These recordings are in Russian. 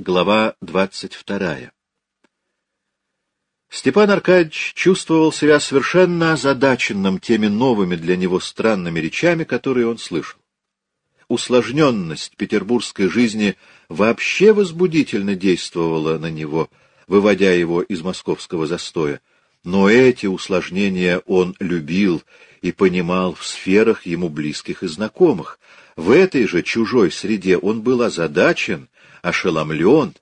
Глава двадцать вторая Степан Аркадьевич чувствовал себя совершенно озадаченным теми новыми для него странными речами, которые он слышал. Усложненность петербургской жизни вообще возбудительно действовала на него, выводя его из московского застоя. Но эти усложнения он любил и понимал в сферах ему близких и знакомых. В этой же чужой среде он был озадачен, ошеломлен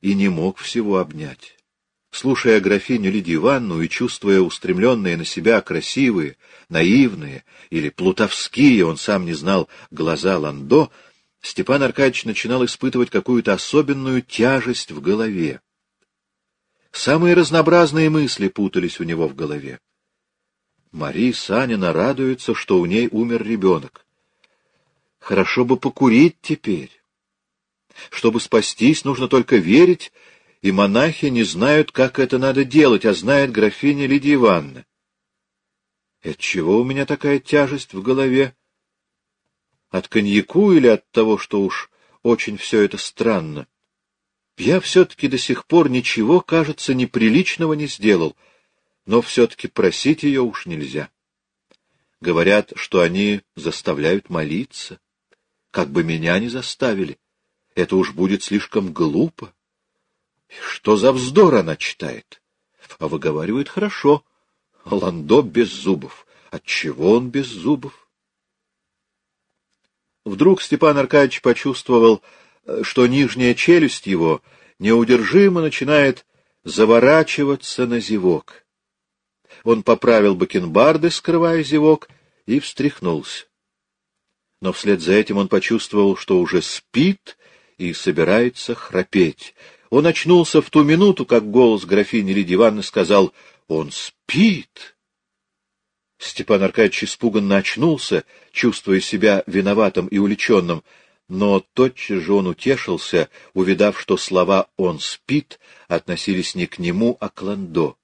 и не мог всего обнять. Слушая графиню Лидию Ивановну и чувствуя устремленные на себя красивые, наивные или плутовские, он сам не знал, глаза Ландо, Степан Аркадьевич начинал испытывать какую-то особенную тяжесть в голове. Самые разнообразные мысли путались у него в голове. Мария Санина радуется, что у ней умер ребенок. Хорошо бы покурить теперь. Чтобы спастись, нужно только верить, и монахи не знают, как это надо делать, а знает графиня Лидия Ивановна. Отчего у меня такая тяжесть в голове? От коньяку или от того, что уж очень все это странно? Я все-таки до сих пор ничего, кажется, неприличного не сделал, но все-таки просить ее уж нельзя. Говорят, что они заставляют молиться. Как бы меня не заставили. Это уж будет слишком глупо. Что за вздор она читает? А выговаривает хорошо. Ландо без зубов. Отчего он без зубов? Вдруг Степан Аркадьевич почувствовал, что нижняя челюсть его неудержимо начинает заворачиваться на зевок. Он поправил бакенбарды, скрывая зевок, и встряхнулся. Но вслед за этим он почувствовал, что уже спит и собирается храпеть. Он очнулся в ту минуту, как голос графини Лидии Ивановны сказал «Он спит!» Степан Аркадьевич испуганно очнулся, чувствуя себя виноватым и уличенным, но тотчас же он утешился, увидав, что слова «он спит» относились не к нему, а к Ландо.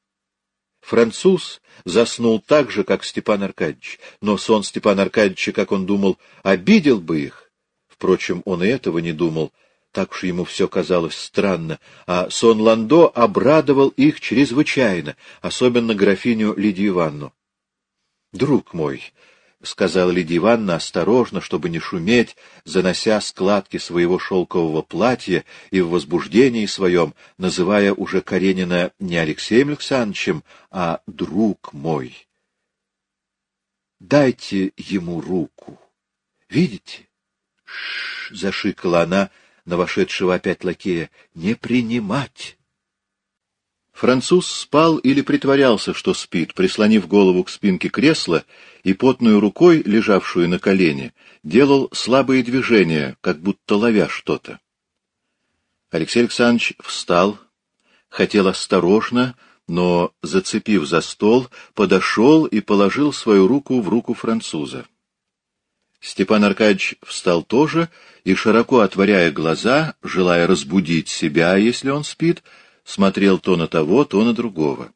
Француз заснул так же, как Степан Аркадьевич, но сон Степана Аркадьевича, как он думал, обидел бы их. Впрочем, он и этого не думал, так уж ему все казалось странно, а сон Ландо обрадовал их чрезвычайно, особенно графиню Лидию Ивановну. «Друг мой», — сказала Лидия Ивановна осторожно, чтобы не шуметь, занося складки своего шелкового платья и в возбуждении своем, называя уже Каренина не Алексеем Александровичем, а «друг мой». «Дайте ему руку. Видите?» — зашикала она, на вошедшего опять лакея. «Не принимать!» Француз спал или притворялся, что спит, прислонив голову к спинке кресла и потную рукой, лежавшую на колене, делал слабые движения, как будто ловя что-то. Алексей Александрович встал, хотел осторожно, но, зацепив за стол, подошел и положил свою руку в руку француза. Степан Аркадьевич встал тоже и, широко отворяя глаза, желая разбудить себя, если он спит, смотрел то на того, то на другого.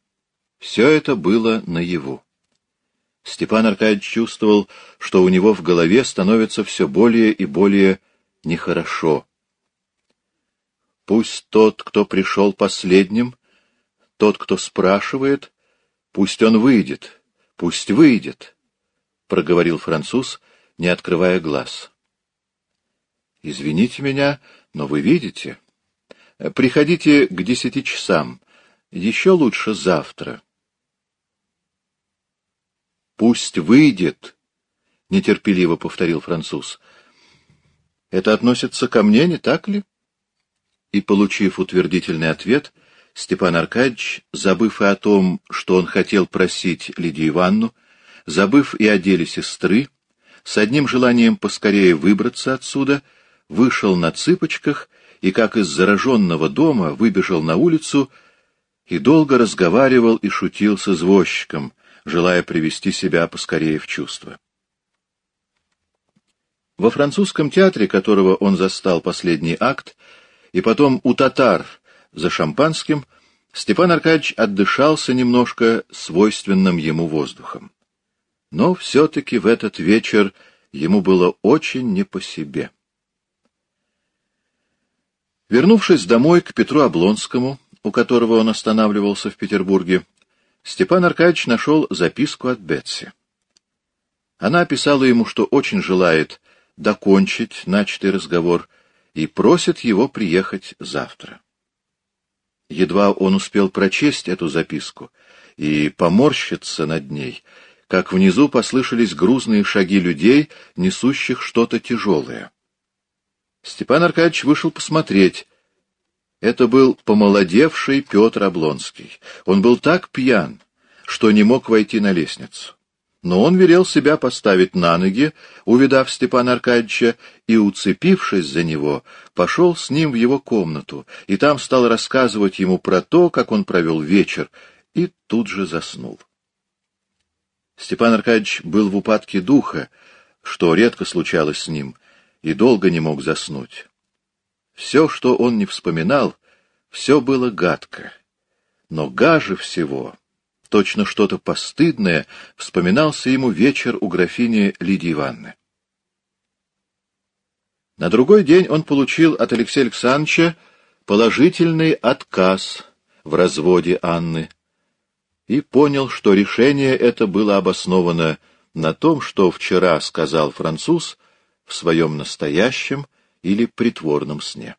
Все это было наяву. Степан Аркадьевич чувствовал, что у него в голове становится все более и более нехорошо. Пусть тот, кто пришел последним, тот, кто спрашивает, пусть он выйдет, пусть выйдет, — проговорил француз, не открывая глаз. — Извините меня, но вы видите... Приходите к десяти часам. Еще лучше завтра. Пусть выйдет, — нетерпеливо повторил француз. Это относится ко мне, не так ли? И, получив утвердительный ответ, Степан Аркадьевич, забыв и о том, что он хотел просить Лидию Ивановну, забыв и о деле сестры, с одним желанием поскорее выбраться отсюда, вышел на цыпочках и, как из зараженного дома, выбежал на улицу и долго разговаривал и шутил с извозчиком, желая привести себя поскорее в чувство. Во французском театре, которого он застал последний акт, и потом у татар за шампанским, Степан Аркадьевич отдышался немножко свойственным ему воздухом. Но все-таки в этот вечер ему было очень не по себе. Вернувшись домой к Петру Облонскому, у которого он останавливался в Петербурге, Степан Аркадьевич нашел записку от Бетси. Она описала ему, что очень желает докончить начатый разговор и просит его приехать завтра. Едва он успел прочесть эту записку и поморщиться над ней, как внизу послышались грузные шаги людей, несущих что-то тяжелое. Степан Аркадьевич вышел посмотреть. Это был помолодевший Петр Облонский. Он был так пьян, что не мог войти на лестницу. Но он велел себя поставить на ноги, увидав Степана Аркадьевича, и, уцепившись за него, пошел с ним в его комнату, и там стал рассказывать ему про то, как он провел вечер, и тут же заснул. Степан Аркадьевич был в упадке духа, что редко случалось с ним, и долго не мог заснуть. Все, что он не вспоминал, все было гадко. Но гаже всего точно что-то постыдное, вспоминался ему вечер у графини Лидии Ивановны. На другой день он получил от Алексея Александровича положительный отказ в разводе Анны и понял, что решение это было обосновано на том, что вчера сказал француз в своем настоящем или притворном сне.